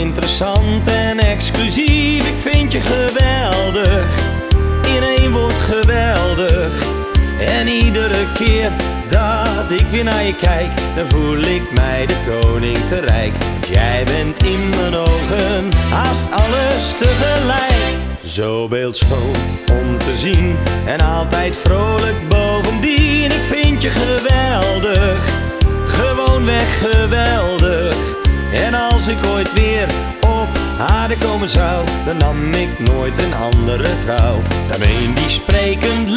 interessant en exclusief. Ik vind je geweldig, in één woord geweldig. En iedere keer dat ik weer naar je kijk, dan voel ik mij de koning te rijk. Jij bent in mijn ogen haast alles tegelijk. Zo beeldschoon om te zien en altijd vrolijk bovendien. Ik vind je geweldig, gewoonweg geweldig. Ik ooit weer op aarde komen zou, dan nam ik nooit een andere vrouw een die jou.